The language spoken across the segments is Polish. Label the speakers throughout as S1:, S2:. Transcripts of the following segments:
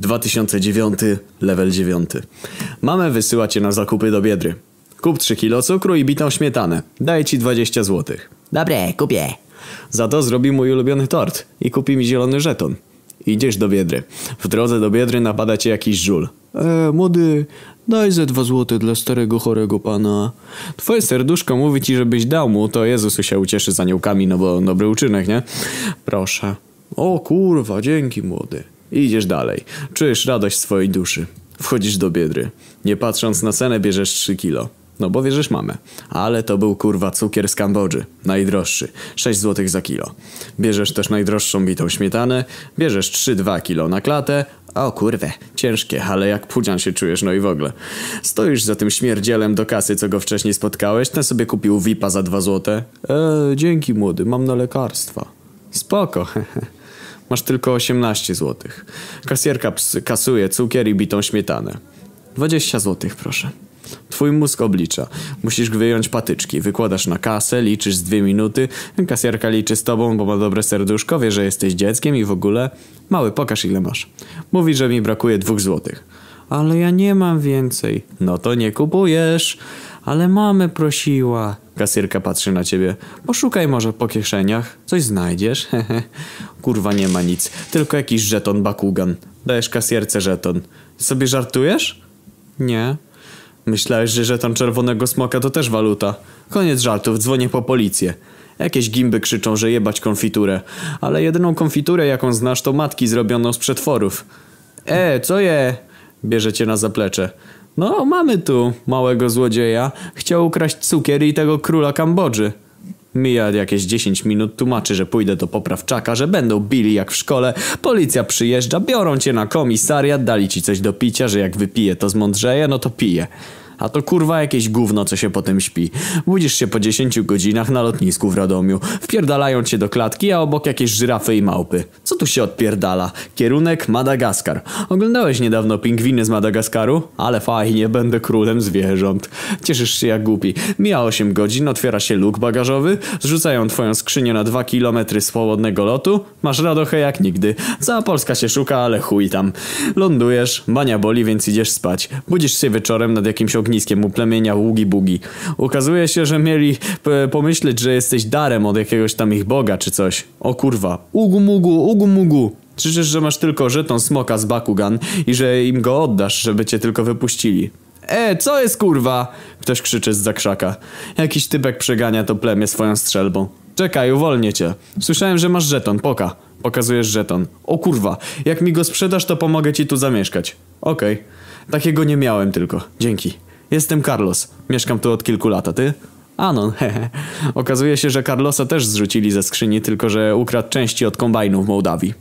S1: 2009, level 9. Mamę wysyła cię na zakupy do Biedry. Kup 3 kilo cukru i bitą śmietanę. Daję ci 20 zł.
S2: Dobre, kupię.
S1: Za to zrobi mój ulubiony tort i kupi mi zielony żeton. Idziesz do Biedry. W drodze do Biedry napada cię jakiś żul. E, młody, daj ze dwa złote dla starego chorego pana. Twoje serduszko mówi ci, żebyś dał mu, to Jezus się ucieszy z aniołkami, no bo dobry uczynek, nie? Proszę. O kurwa, dzięki młody. Idziesz dalej. Czujesz radość swojej duszy. Wchodzisz do Biedry. Nie patrząc na cenę bierzesz 3 kilo. No bo wierzysz mamę. Ale to był kurwa cukier z Kambodży. Najdroższy. 6 zł za kilo. Bierzesz też najdroższą bitą śmietanę. Bierzesz 3-2 kilo na klatę. O kurwę, ciężkie, ale jak pudzian się czujesz, no i w ogóle. Stoisz za tym śmierdzielem do kasy, co go wcześniej spotkałeś. Ten sobie kupił VIPa za 2 zł. Eee, dzięki młody, mam na lekarstwa. Spoko, hehe. Masz tylko 18 zł. Kasjerka kasuje cukier i bitą śmietanę. 20 zł, proszę. Twój mózg oblicza. Musisz wyjąć patyczki. Wykładasz na kasę, liczysz z dwie minuty. Kasjerka liczy z tobą, bo ma dobre serduszko, wie, że jesteś dzieckiem i w ogóle. Mały, pokaż ile masz. Mówi, że mi brakuje dwóch złotych. Ale ja nie mam więcej. No to nie kupujesz. Ale mamę prosiła. Kasjerka patrzy na ciebie. Poszukaj może po kieszeniach. Coś znajdziesz. Kurwa nie ma nic. Tylko jakiś żeton Bakugan. Dajesz kasjerce żeton. Sobie żartujesz? Nie. Myślałeś, że żeton czerwonego smoka to też waluta. Koniec żartów, dzwonię po policję. Jakieś gimby krzyczą, że jebać konfiturę. Ale jedyną konfiturę, jaką znasz, to matki zrobioną z przetworów. E, co je? Bierze cię na zaplecze. No, mamy tu małego złodzieja. Chciał ukraść cukier i tego króla Kambodży. Mija jakieś 10 minut, tłumaczy, że pójdę do poprawczaka, że będą bili jak w szkole. Policja przyjeżdża, biorą cię na komisariat, dali ci coś do picia, że jak wypije to zmądrzeje, no to pije. A to kurwa jakieś gówno, co się potem śpi. Budzisz się po 10 godzinach na lotnisku w Radomiu. Wpierdalają cię do klatki, a obok jakieś żyrafy i małpy. Co tu się odpierdala? Kierunek Madagaskar. Oglądałeś niedawno pingwiny z Madagaskaru? Ale fajnie, będę królem zwierząt. Cieszysz się jak głupi. Mija 8 godzin, otwiera się luk bagażowy, zrzucają twoją skrzynię na 2 km swobodnego lotu. Masz radochę jak nigdy. Cała Polska się szuka, ale chuj tam. Lądujesz, bania boli, więc idziesz spać. Budzisz się wieczorem nad jakimś ogniskiem u plemienia Ługi Bugi. Ukazuje się, że mieli p- pomyśleć, że jesteś darem od jakiegoś tam ich boga czy coś. O kurwa. Ugu mugu, ugu mugu. Krzyczysz, że masz tylko żeton smoka z Bakugan i że im go oddasz, żeby cię tylko wypuścili. E, co jest kurwa? Ktoś krzyczy z zakrzaka. Jakiś typek przegania to plemię swoją strzelbą. Czekaj, uwolnię cię. Słyszałem, że masz żeton, poka. Pokazujesz żeton. O kurwa, jak mi go sprzedasz, to pomogę ci tu zamieszkać. Okej. Takiego nie miałem tylko. Dzięki. Jestem Carlos. Mieszkam tu od kilku lat, a ty? Anon, hehe. Okazuje się, że Carlosa też zrzucili ze skrzyni, tylko że ukradł części od kombajnu w Mołdawii.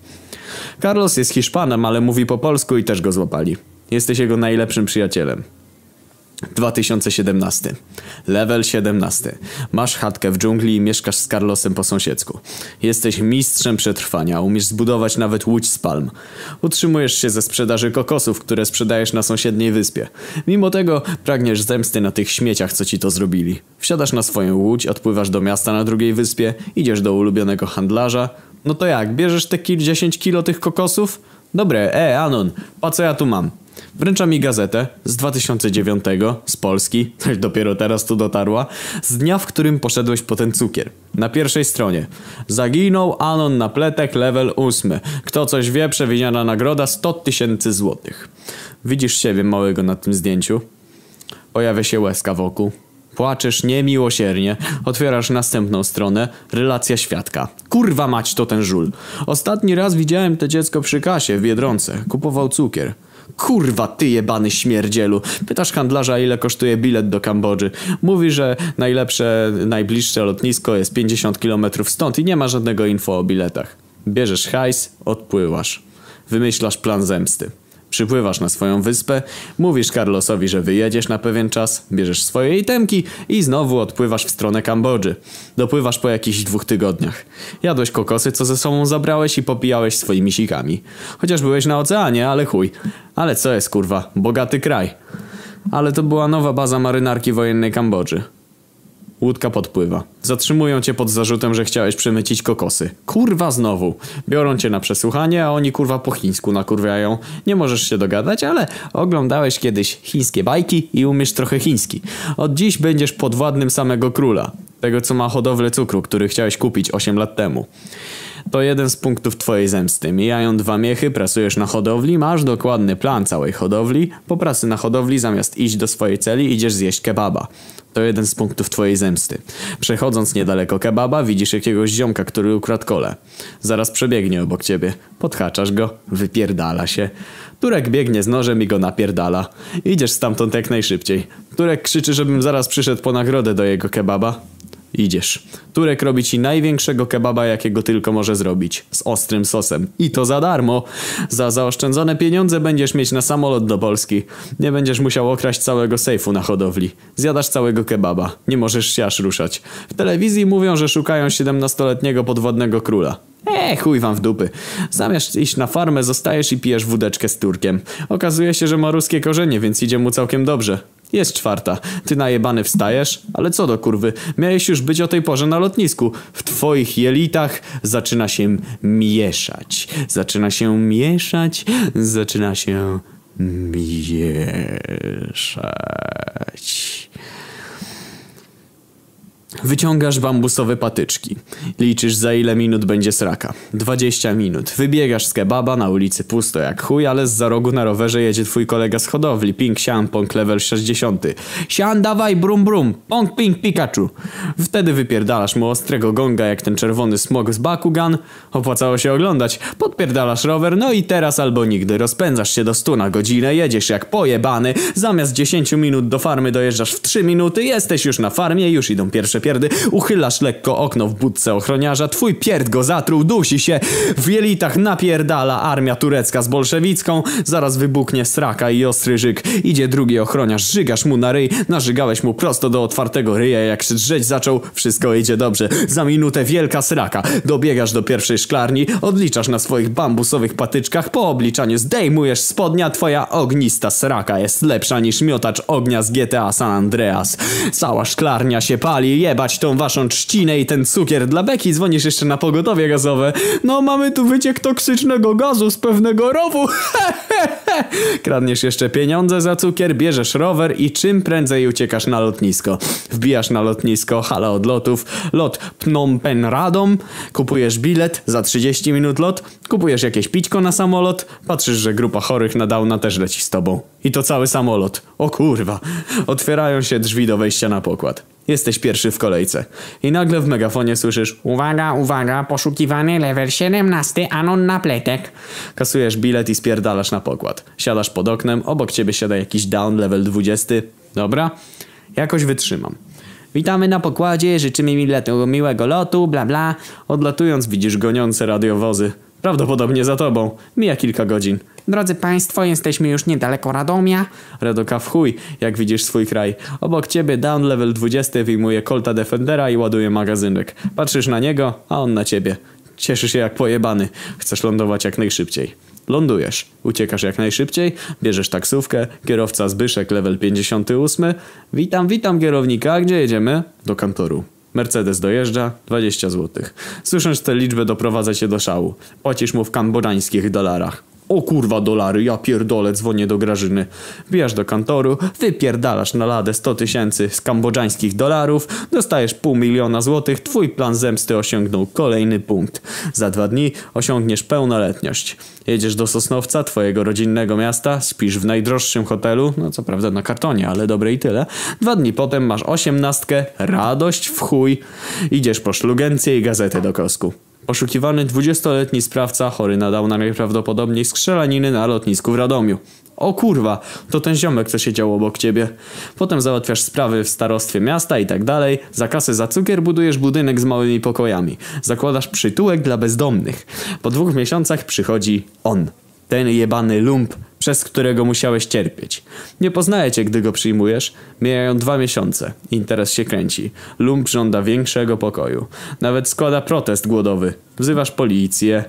S1: Carlos jest Hiszpanem, ale mówi po polsku i też go złapali. Jesteś jego najlepszym przyjacielem. 2017. Level 17. Masz chatkę w dżungli i mieszkasz z Carlosem po sąsiedzku. Jesteś mistrzem przetrwania, umiesz zbudować nawet łódź z palm. Utrzymujesz się ze sprzedaży kokosów, które sprzedajesz na sąsiedniej wyspie. Mimo tego pragniesz zemsty na tych śmieciach, co ci to zrobili. Wsiadasz na swoją łódź, odpływasz do miasta na drugiej wyspie, idziesz do ulubionego handlarza. No to jak, bierzesz te kil 10 kilo tych kokosów? Dobre, e, Anon, pa co ja tu mam? Wręcza mi gazetę z 2009, z Polski, dopiero teraz tu dotarła, z dnia, w którym poszedłeś po ten cukier. Na pierwszej stronie. Zaginął Anon na pletek, level 8. Kto coś wie, przewidziana nagroda 100 tysięcy złotych. Widzisz siebie małego na tym zdjęciu? Pojawia się łezka wokół. Płaczesz niemiłosiernie, otwierasz następną stronę, relacja świadka. Kurwa mać to ten żul. Ostatni raz widziałem to dziecko przy kasie w Biedronce. Kupował cukier. Kurwa, ty jebany śmierdzielu. Pytasz handlarza, ile kosztuje bilet do Kambodży. Mówi, że najlepsze, najbliższe lotnisko jest 50 km stąd i nie ma żadnego info o biletach. Bierzesz hajs, odpływasz. Wymyślasz plan zemsty. Przypływasz na swoją wyspę, mówisz Carlosowi, że wyjedziesz na pewien czas, bierzesz swoje itemki i znowu odpływasz w stronę Kambodży. Dopływasz po jakichś dwóch tygodniach. Jadłeś kokosy, co ze sobą zabrałeś i popijałeś swoimi sikami. Chociaż byłeś na oceanie, ale chuj. Ale co jest kurwa, bogaty kraj. Ale to była nowa baza marynarki wojennej Kambodży. Łódka podpływa. Zatrzymują cię pod zarzutem, że chciałeś przemycić kokosy. Kurwa znowu. Biorą cię na przesłuchanie, a oni kurwa po chińsku nakurwiają. Nie możesz się dogadać, ale oglądałeś kiedyś chińskie bajki i umiesz trochę chiński. Od dziś będziesz podwładnym samego króla. Tego co ma hodowlę cukru, który chciałeś kupić 8 lat temu. To jeden z punktów twojej zemsty. Mijają dwa miechy, pracujesz na hodowli, masz dokładny plan całej hodowli. Po pracy na hodowli zamiast iść do swojej celi idziesz zjeść kebaba. To jeden z punktów twojej zemsty. Przechodząc niedaleko kebaba widzisz jakiegoś ziomka, który ukradł kole. Zaraz przebiegnie obok ciebie. Podhaczasz go, wypierdala się. Turek biegnie z nożem i go napierdala. Idziesz stamtąd jak najszybciej. Turek krzyczy, żebym zaraz przyszedł po nagrodę do jego kebaba. Idziesz. Turek robi ci największego kebaba, jakiego tylko może zrobić. Z ostrym sosem. I to za darmo. Za zaoszczędzone pieniądze będziesz mieć na samolot do Polski. Nie będziesz musiał okraść całego sejfu na hodowli. Zjadasz całego kebaba. Nie możesz się aż ruszać. W telewizji mówią, że szukają 17-letniego podwodnego króla. Eee, chuj wam w dupy. Zamiast iść na farmę, zostajesz i pijesz wódeczkę z Turkiem. Okazuje się, że ma ruskie korzenie, więc idzie mu całkiem dobrze. Jest czwarta. Ty najebany wstajesz? Ale co do kurwy? Miałeś już być o tej porze na lotnisku. W twoich jelitach zaczyna się mieszać. Zaczyna się mieszać. Zaczyna się mieszać. Wyciągasz bambusowe patyczki. Liczysz za ile minut będzie sraka. 20 minut. Wybiegasz z kebaba, na ulicy pusto jak chuj, ale z za rogu na rowerze jedzie twój kolega z hodowli. Ping sian, pong level 60. Sian dawaj brum brum, pong ping Pikachu. Wtedy wypierdalasz mu ostrego gonga jak ten czerwony smog z Bakugan. Opłacało się oglądać. Podpierdalasz rower, no i teraz albo nigdy. Rozpędzasz się do 100 na godzinę, jedziesz jak pojebany. Zamiast 10 minut do farmy dojeżdżasz w 3 minuty, jesteś już na farmie, już idą pierwsze pierdy, uchylasz lekko okno w budce ochroniarza, twój pierd go zatruł, dusi się, w jelitach napierdala armia turecka z bolszewicką, zaraz wybuchnie sraka i ostry żyk, idzie drugi ochroniarz, żygasz mu na ryj, nażygałeś mu prosto do otwartego ryja, jak się drzeć zaczął, wszystko idzie dobrze, za minutę wielka sraka, dobiegasz do pierwszej szklarni, odliczasz na swoich bambusowych patyczkach, po obliczaniu zdejmujesz spodnia, twoja ognista sraka jest lepsza niż miotacz ognia z GTA San Andreas, cała szklarnia się pali, je jebać tą waszą trzcinę i ten cukier dla beki, dzwonisz jeszcze na pogotowie gazowe. No mamy tu wyciek toksycznego gazu z pewnego rowu. Kradniesz jeszcze pieniądze za cukier, bierzesz rower i czym prędzej uciekasz na lotnisko. Wbijasz na lotnisko, hala odlotów, lot Phnom Penh Radom, kupujesz bilet, za 30 minut lot, kupujesz jakieś pićko na samolot, patrzysz, że grupa chorych na Downa też leci z tobą. I to cały samolot. O kurwa. Otwierają się drzwi do wejścia na pokład. Jesteś pierwszy w kolejce. I nagle w megafonie słyszysz
S2: Uwaga, uwaga, poszukiwany level 17, anon na pletek.
S1: Kasujesz bilet i spierdalasz na pokład. Siadasz pod oknem, obok ciebie siada jakiś down level 20. Dobra? Jakoś wytrzymam. Witamy na pokładzie, życzymy miletu, miłego lotu, bla bla. Odlatując widzisz goniące radiowozy. Prawdopodobnie za tobą. Mija kilka godzin.
S2: Drodzy Państwo, jesteśmy już niedaleko Radomia.
S1: Radoka w chuj, jak widzisz swój kraj. Obok ciebie down level 20 wyjmuje Colta Defendera i ładuje magazynek. Patrzysz na niego, a on na ciebie. Cieszysz się jak pojebany. Chcesz lądować jak najszybciej. Lądujesz, uciekasz jak najszybciej, bierzesz taksówkę, kierowca Zbyszek, level 58. Witam, witam kierownika, gdzie jedziemy? Do kantoru. Mercedes dojeżdża, 20 zł. Słysząc tę liczbę doprowadza cię do szału. Płacisz mu w kambodżańskich dolarach. O kurwa dolary, ja pierdolę, dzwonię do Grażyny. Wbijasz do kantoru, wypierdalasz na ladę 100 tysięcy z kambodżańskich dolarów, dostajesz pół miliona złotych, twój plan zemsty osiągnął kolejny punkt. Za dwa dni osiągniesz pełnoletność. Jedziesz do Sosnowca, twojego rodzinnego miasta, śpisz w najdroższym hotelu, no co prawda na kartonie, ale dobre i tyle. Dwa dni potem masz osiemnastkę, radość w chuj, idziesz po szlugencję i gazetę do kosku. Poszukiwany 20-letni sprawca chory na Downa najprawdopodobniej skrzelaniny na lotnisku w Radomiu. O kurwa, to ten ziomek, co siedział obok ciebie. Potem załatwiasz sprawy w starostwie miasta i tak dalej. Za kasę za cukier budujesz budynek z małymi pokojami. Zakładasz przytułek dla bezdomnych. Po dwóch miesiącach przychodzi on. Ten jebany lump, przez którego musiałeś cierpieć. Nie poznaje cię, gdy go przyjmujesz. Mijają dwa miesiące. Interes się kręci. Lump żąda większego pokoju. Nawet składa protest głodowy. Wzywasz policję.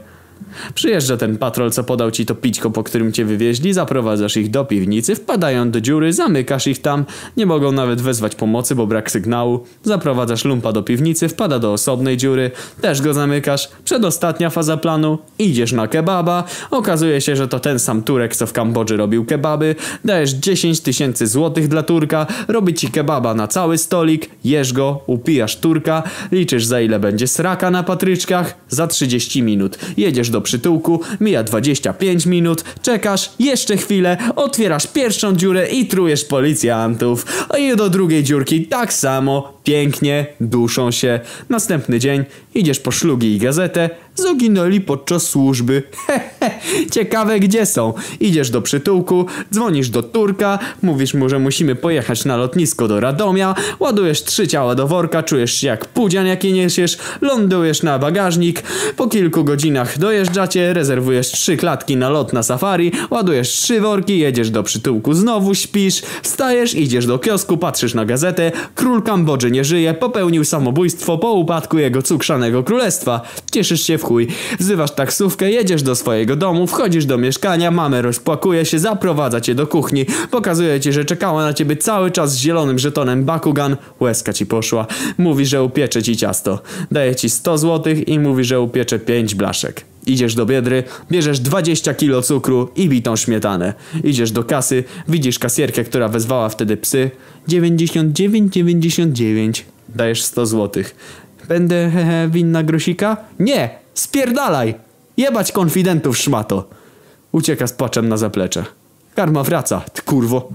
S1: Przyjeżdża ten patrol, co podał ci to pićko, po którym cię wywieźli, zaprowadzasz ich do piwnicy, wpadają do dziury, zamykasz ich tam, nie mogą nawet wezwać pomocy, bo brak sygnału. Zaprowadzasz lumpa do piwnicy, wpada do osobnej dziury, też go zamykasz. Przedostatnia faza planu, idziesz na kebaba, okazuje się, że to ten sam Turek, co w Kambodży robił kebaby, dajesz 10 tysięcy złotych dla Turka, robi ci kebaba na cały stolik, jesz go, upijasz Turka, liczysz za ile będzie sraka na patryczkach, za 30 minut. Jedziesz do przytułku, mija 25 minut, czekasz, jeszcze chwilę, otwierasz pierwszą dziurę i trujesz policjantów. A i do drugiej dziurki tak samo, pięknie, duszą się. Następny dzień, idziesz po szlugi i gazetę, zaginęli podczas służby. Ciekawe gdzie są. Idziesz do przytułku, dzwonisz do Turka, mówisz mu, że musimy pojechać na lotnisko do Radomia, ładujesz trzy ciała do worka, czujesz się jak pudzian jaki niesiesz, lądujesz na bagażnik, po kilku godzinach dojeżdżacie, rezerwujesz trzy klatki na lot na safari, ładujesz trzy worki, jedziesz do przytułku, znowu śpisz, wstajesz, idziesz do kiosku, patrzysz na gazetę, król Kambodży nie żyje, popełnił samobójstwo po upadku jego cukrzanego królestwa. Cieszysz się w chuj, wzywasz taksówkę, jedziesz do swojego domu, wchodzisz do mieszkania, mamę rozpłakuje się, zaprowadza cię do kuchni, pokazuje ci, że czekała na ciebie cały czas z zielonym żetonem Bakugan, łezka ci poszła, mówi, że upiecze ci ciasto, daje ci 100 złotych i mówi, że upiecze 5 blaszek. Idziesz do biedry, bierzesz 20 kilo cukru i bitą śmietanę. Idziesz do kasy, widzisz kasierkę, która wezwała wtedy psy. 99,99. Dajesz 100 złotych. Będę hehe winna grosika? Nie! Spierdalaj! Jebać konfidentów szmato! Ucieka z płaczem na zaplecze. Karma wraca, ty kurwo.